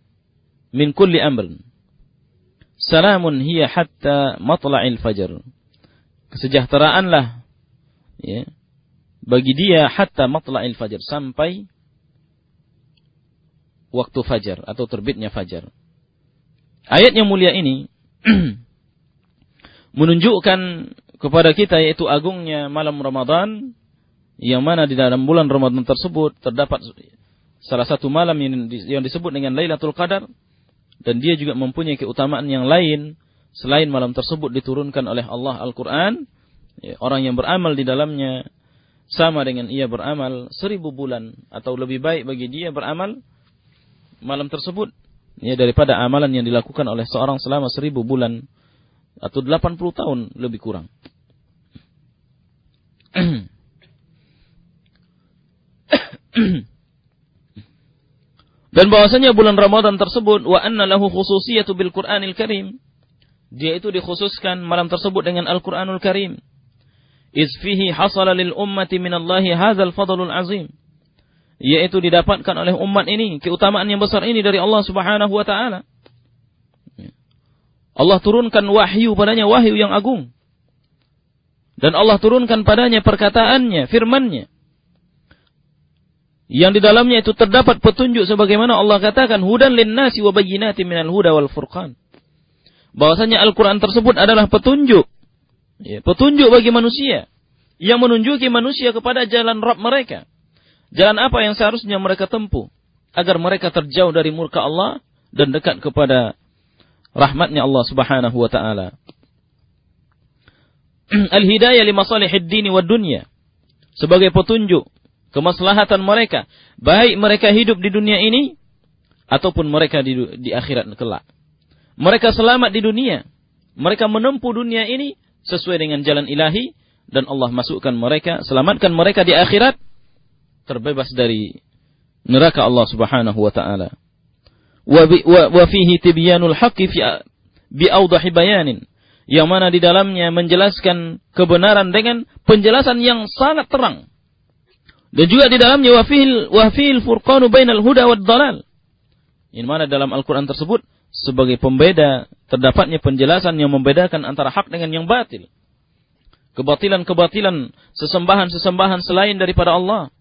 min kulli amr. Salamun hiya hatta matla'il fajr. Kesejahteraanlah ya, bagi dia hatta matla'il fajr sampai waktu fajar atau terbitnya fajar. Ayat yang mulia ini [CLEARS THROAT] menunjukkan kepada kita yaitu agungnya malam Ramadan yang mana di dalam bulan Ramadan tersebut terdapat salah satu malam yang disebut dengan Lailatul Qadar. Dan dia juga mempunyai keutamaan yang lain selain malam tersebut diturunkan oleh Allah Al-Qur'an. Ya, orang yang beramal di dalamnya sama dengan ia beramal seribu bulan atau lebih baik bagi dia beramal malam tersebut. Ya daripada amalan yang dilakukan oleh seorang selama seribu bulan atau 80 tahun lebih kurang. [CLEARS THROAT] [CLEARS THROAT] Dan bahwasanya bulan Ramadan tersebut wa anna lahu khususiyatu bil Qur'anil Karim. Dia itu dikhususkan malam tersebut dengan Al-Qur'anul Karim. Iz fihi hasala lil ummati min Allah hadzal fadlul azim. yaitu didapatkan oleh umat ini, keutamaan yang besar ini dari Allah Subhanahu wa taala. Allah turunkan wahyu padanya, wahyu yang agung. Dan Allah turunkan padanya perkataannya, firmannya. Yang di dalamnya itu terdapat petunjuk sebagaimana Allah katakan hudan linnasi wa bayyinatin minal huda wal furqan. Bahwasanya Al-Qur'an tersebut adalah petunjuk. Ya, petunjuk bagi manusia yang menunjuki manusia kepada jalan Rabb mereka. Jalan apa yang seharusnya mereka tempuh agar mereka terjauh dari murka Allah dan dekat kepada rahmatnya Allah Subhanahu wa taala. [CLEARS THROAT] Al-hidayah li masalihid dini wa dunya sebagai petunjuk kemaslahatan mereka, baik mereka hidup di dunia ini ataupun mereka di, di akhirat kelak. Mereka selamat di dunia, mereka menempuh dunia ini sesuai dengan jalan ilahi dan Allah masukkan mereka, selamatkan mereka di akhirat terbebas dari neraka Allah Subhanahu wa taala. Wa, fihi tibyanul haqqi fi bi awdahi bayanin yang mana di dalamnya menjelaskan kebenaran dengan penjelasan yang sangat terang dan juga di dalamnya wafil wafil furqanu bainal huda wad dalal. Ini mana dalam Al-Qur'an tersebut sebagai pembeda terdapatnya penjelasan yang membedakan antara hak dengan yang batil. Kebatilan-kebatilan sesembahan-sesembahan selain daripada Allah.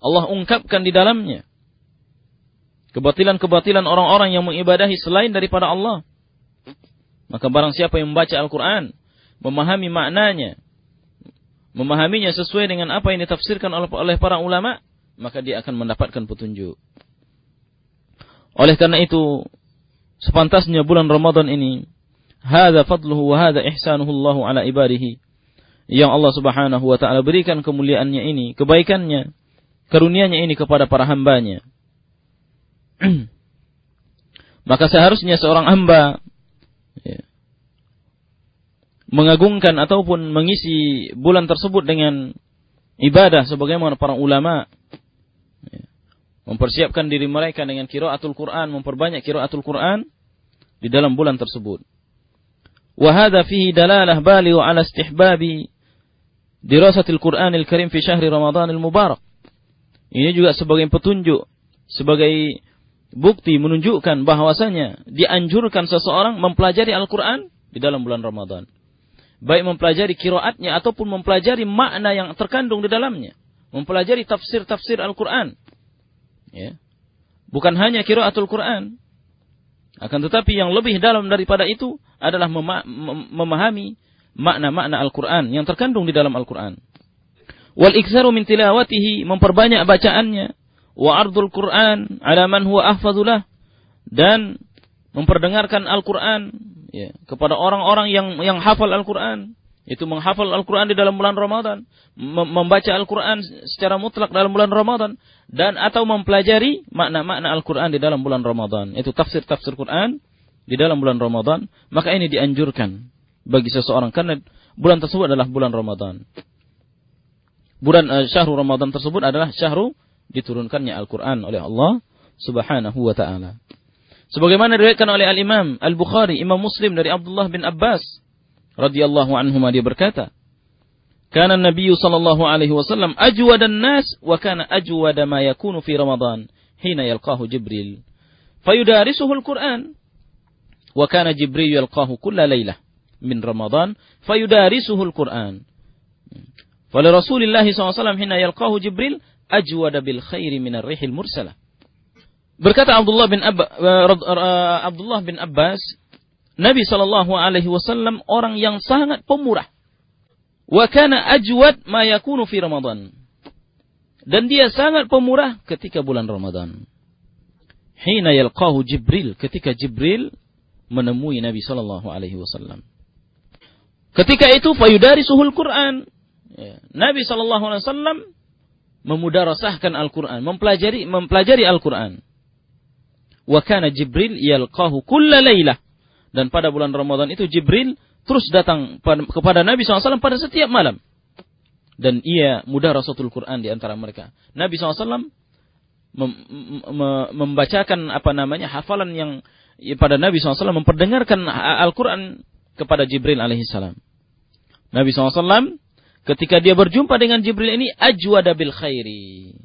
Allah ungkapkan di dalamnya. Kebatilan-kebatilan orang-orang yang mengibadahi selain daripada Allah. Maka barang siapa yang membaca Al-Quran, memahami maknanya, memahaminya sesuai dengan apa yang ditafsirkan oleh, para ulama, maka dia akan mendapatkan petunjuk. Oleh karena itu, sepantasnya bulan Ramadan ini, hadza fadluhu wa hadza ihsanuhu Allah ala ibadihi. Yang Allah Subhanahu wa taala berikan kemuliaannya ini, kebaikannya, karunia-Nya ini kepada para hambanya. [CLEARS THROAT] maka seharusnya seorang hamba ya, mengagungkan ataupun mengisi bulan tersebut dengan ibadah sebagaimana para ulama ya, mempersiapkan diri mereka dengan kiraatul Quran, memperbanyak kiraatul Quran di dalam bulan tersebut. Wa hadha fihi dalalah baligh ala istihbabi dirasatil Qur'anil Karim fi syahri Ramadan al-Mubarak. Ini juga sebagai petunjuk, sebagai bukti menunjukkan bahwasanya dianjurkan seseorang mempelajari Al-Quran di dalam bulan Ramadan baik mempelajari kiroatnya ataupun mempelajari makna yang terkandung di dalamnya, mempelajari tafsir-tafsir Al-Quran. Ya. Bukan hanya kiraatul Quran, akan tetapi yang lebih dalam daripada itu adalah mema memahami makna-makna Al-Quran yang terkandung di dalam Al-Quran. Wal iksaru min tilawatihi memperbanyak bacaannya wa ardul Quran ala man huwa ahfadzulah dan memperdengarkan Al-Quran ya, kepada orang-orang yang yang hafal Al-Quran, itu menghafal Al-Quran di dalam bulan Ramadan, membaca Al-Quran secara mutlak dalam bulan Ramadan, dan atau mempelajari makna-makna Al-Quran di dalam bulan Ramadan. Itu tafsir-tafsir Quran di dalam bulan Ramadan, maka ini dianjurkan bagi seseorang karena bulan tersebut adalah bulan Ramadan. Bulan uh, syahrul Ramadan tersebut adalah syahrul diturunkannya Al-Quran oleh Allah Subhanahu wa taala. Sebagaimana diriwayatkan oleh Al-Imam Al-Bukhari, Imam Muslim dari Abdullah bin Abbas radhiyallahu anhu dia berkata, "Kana Nabi sallallahu alaihi wasallam ajwadan nas wa kana ajwada ma yakunu fi Ramadan hina yalqahu Jibril. Fayudarisuhu Al-Qur'an wa kana Jibril yalqahu kulla lailah min Ramadan fayudarisuhu Al-Qur'an." فلرسول الله صلى الله عليه وسلم حين يلقاه جبريل أجود بالخير من الريح المرسلة Berkata Abdullah bin Abba, uh, Abdullah bin Abbas, Nabi Shallallahu Alaihi Wasallam orang yang sangat pemurah. Wa kana ajwad ma yakunu fi Ramadan. Dan dia sangat pemurah ketika bulan Ramadan. Hina yalqahu Jibril, ketika Jibril menemui Nabi Shallallahu Alaihi Wasallam. Ketika itu fayudari suhul Quran. Ya. Nabi Shallallahu Alaihi Wasallam memudarasahkan Al-Quran, mempelajari mempelajari Al-Quran. Wa kana Jibril yalqahu kulla laylah. Dan pada bulan Ramadan itu Jibril terus datang kepada Nabi SAW pada setiap malam. Dan ia mudah Rasul Quran di antara mereka. Nabi SAW mem membacakan apa namanya hafalan yang pada Nabi SAW memperdengarkan Al-Quran kepada Jibril alaihissalam. Nabi SAW ketika dia berjumpa dengan Jibril ini ajwada bil khairi.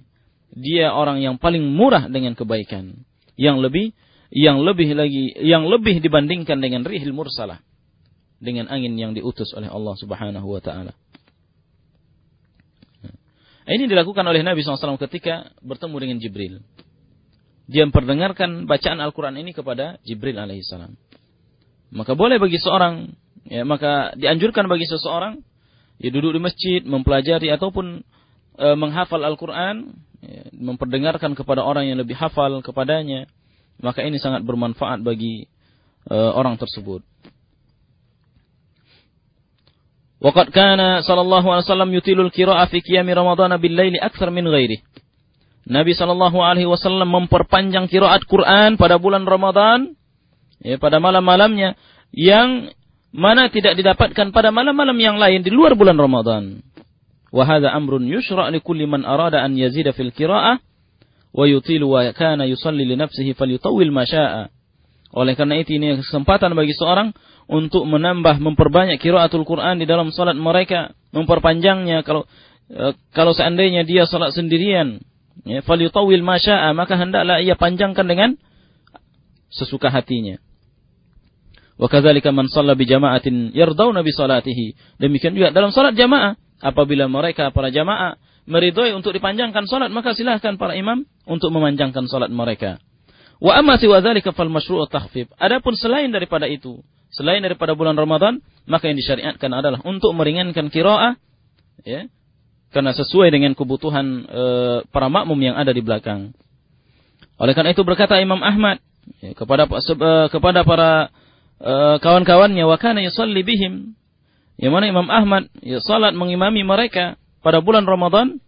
dia orang yang paling murah dengan kebaikan, yang lebih yang lebih lagi yang lebih dibandingkan dengan rihil mursalah dengan angin yang diutus oleh Allah Subhanahu wa taala. Ini dilakukan oleh Nabi SAW ketika bertemu dengan Jibril. Dia memperdengarkan bacaan Al-Quran ini kepada Jibril alaihissalam. Maka boleh bagi seorang, ya, maka dianjurkan bagi seseorang, ya duduk di masjid, mempelajari ataupun e, menghafal Al-Quran, ya, memperdengarkan kepada orang yang lebih hafal kepadanya, maka ini sangat bermanfaat bagi e, orang tersebut. Waqad kana sallallahu alaihi wasallam yutilul qira'ah fi qiyam Ramadan bil laili akthar min ghairi. Nabi sallallahu alaihi wasallam memperpanjang qiraat Quran pada bulan Ramadan ya pada malam-malamnya yang mana tidak didapatkan pada malam-malam yang lain di luar bulan Ramadan. Kulli man arada an yazida fil qira'ah wa yutilu wa kana yusalli li nafsihi falyutawwil ma syaa. Oleh karena itu ini kesempatan bagi seorang untuk menambah memperbanyak kiraatul Quran di dalam salat mereka, memperpanjangnya kalau e, kalau seandainya dia salat sendirian, ya falyutawil masya'a, maka hendaklah ia panjangkan dengan sesuka hatinya. Wa kadzalika man shalla bi jama'atin yardawna bi salatihi. Demikian juga dalam salat jamaah, apabila mereka para jamaah meridhoi untuk dipanjangkan salat, maka silahkan para imam untuk memanjangkan salat mereka. Wa amma siwa dzalika fal masyru'u takhfif. Adapun selain daripada itu, selain daripada bulan Ramadan, maka yang disyariatkan adalah untuk meringankan qiraah ya. Karena sesuai dengan kebutuhan e, para makmum yang ada di belakang. Oleh karena itu berkata Imam Ahmad ya, kepada e, kepada para e, kawan-kawannya wa kana yusalli bihim. Yang mana Imam Ahmad ya salat mengimami mereka pada bulan Ramadan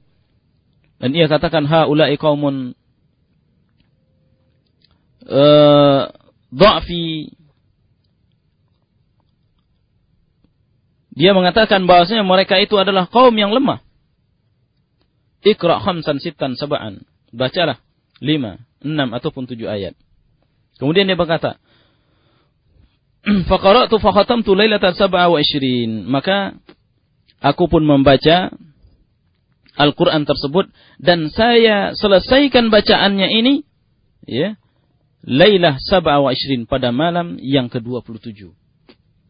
dan ia katakan haula'i qaumun uh, dha'fi Dia mengatakan bahwasanya mereka itu adalah kaum yang lemah. Iqra khamsan sittan sab'an. Bacalah lima, enam ataupun tujuh ayat. Kemudian dia berkata, [CLEARS THROAT] Faqara'tu fakhatamtu lailatan sab'a wa ishirin. Maka aku pun membaca Al-Quran tersebut dan saya selesaikan bacaannya ini ya Lailah sab'a wa ishirin pada malam yang ke-27.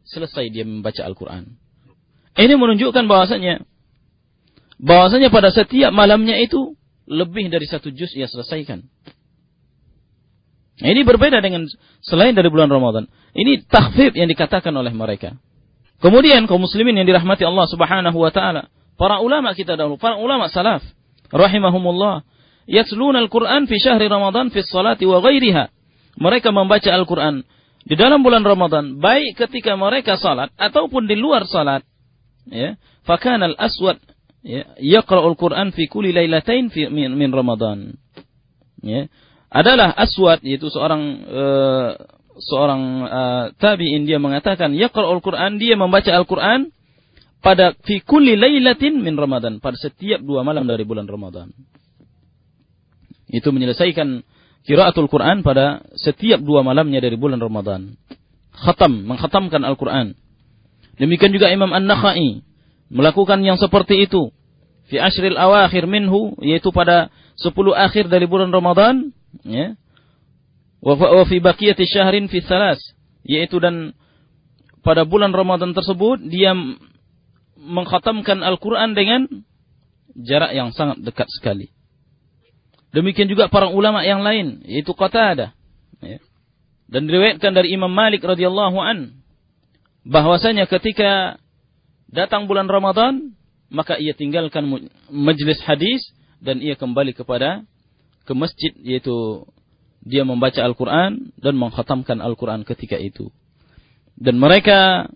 Selesai dia membaca Al-Quran. Ini menunjukkan bahwasanya bahwasanya pada setiap malamnya itu lebih dari satu juz ia selesaikan. Ini berbeda dengan selain dari bulan Ramadan. Ini takhfif yang dikatakan oleh mereka. Kemudian kaum muslimin yang dirahmati Allah Subhanahu wa taala, para ulama kita dahulu, para ulama salaf rahimahumullah, yatluna al-Qur'an fi syahri Ramadan fi salati wa ghairiha. Mereka membaca Al-Qur'an di dalam bulan Ramadan, baik ketika mereka salat ataupun di luar salat ya fakana al-aswad ya yaqra'ul Qur'an fi kulli lailatain fi min, min Ramadan ya adalah aswad yaitu seorang uh, seorang uh, tabi'in dia mengatakan yaqra'ul Qur'an dia membaca Al-Qur'an pada fi kulli lailatin min Ramadan pada setiap dua malam dari bulan Ramadan itu menyelesaikan kiraatul Quran pada setiap dua malamnya dari bulan Ramadan khatam mengkhatamkan Al-Quran Demikian juga Imam An-Nakhai melakukan yang seperti itu. Fi ashril awakhir minhu, yaitu pada 10 akhir dari bulan Ramadan. Ya. Wa fi baqiyati syahrin fi salas. Yaitu dan pada bulan Ramadan tersebut, dia mengkhatamkan Al-Quran dengan jarak yang sangat dekat sekali. Demikian juga para ulama yang lain, yaitu Qatadah. Ya. Dan diriwayatkan dari Imam Malik radhiyallahu an bahwasanya ketika datang bulan Ramadan, maka ia tinggalkan majlis hadis dan ia kembali kepada ke masjid yaitu dia membaca Al-Quran dan mengkhatamkan Al-Quran ketika itu. Dan mereka,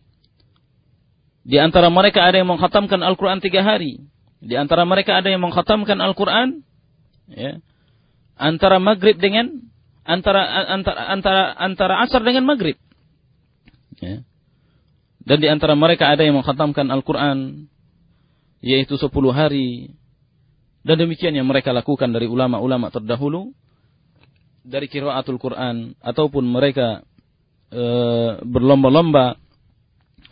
di antara mereka ada yang mengkhatamkan Al-Quran tiga hari. Di antara mereka ada yang mengkhatamkan Al-Quran, ya, antara maghrib dengan, antara, antara, antara, antara asar dengan maghrib. Ya. Dan di antara mereka ada yang mengkhatamkan Al-Quran, yaitu 10 hari. Dan demikian yang mereka lakukan dari ulama-ulama terdahulu, dari kiraatul Quran, ataupun mereka e, berlomba-lomba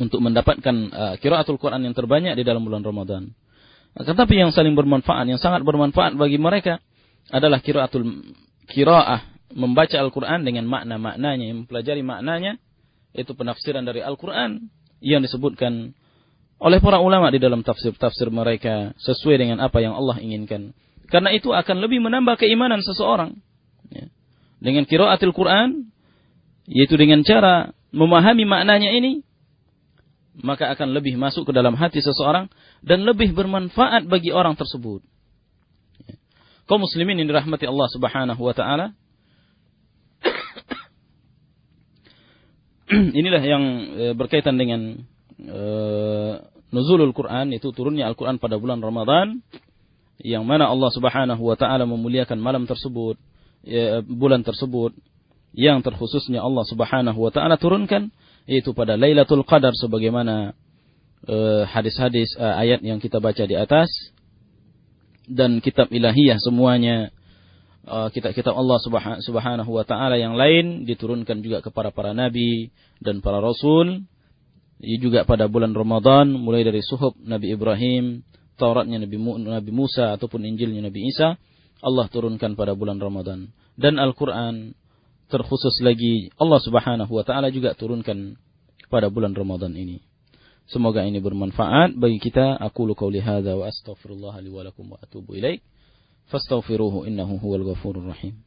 untuk mendapatkan e, kiraatul Quran yang terbanyak di dalam bulan Ramadan. Tetapi yang saling bermanfaat, yang sangat bermanfaat bagi mereka adalah kiraatul kiraah membaca Al-Qur'an dengan makna-maknanya, mempelajari maknanya itu penafsiran dari Al-Qur'an yang disebutkan oleh para ulama di dalam tafsir-tafsir mereka sesuai dengan apa yang Allah inginkan. Karena itu akan lebih menambah keimanan seseorang. Ya. Dengan kiraatil Quran, yaitu dengan cara memahami maknanya ini, maka akan lebih masuk ke dalam hati seseorang dan lebih bermanfaat bagi orang tersebut. Ya. Kaum muslimin yang dirahmati Allah Subhanahu wa taala. [CLEARS THROAT] Inilah yang eh, berkaitan dengan uh, nuzulul Quran itu turunnya Al-Quran pada bulan Ramadan yang mana Allah Subhanahu wa taala memuliakan malam tersebut ya, bulan tersebut yang terkhususnya Allah Subhanahu wa taala turunkan yaitu pada Lailatul Qadar sebagaimana uh, hadis-hadis uh, ayat yang kita baca di atas dan kitab ilahiyah semuanya kitab-kitab Allah Subhanahu wa taala yang lain diturunkan juga kepada para nabi dan para rasul juga pada bulan Ramadan mulai dari suhub Nabi Ibrahim, Tauratnya Nabi, Nabi Musa ataupun Injilnya Nabi Isa Allah turunkan pada bulan Ramadan dan Al-Qur'an terkhusus lagi Allah Subhanahu wa taala juga turunkan pada bulan Ramadan ini. Semoga ini bermanfaat bagi kita. Aku lu qauli hadza wa astaghfirullah li wa lakum wa atubu ilaik. Fastaghfiruhu innahu huwal ghafurur rahim.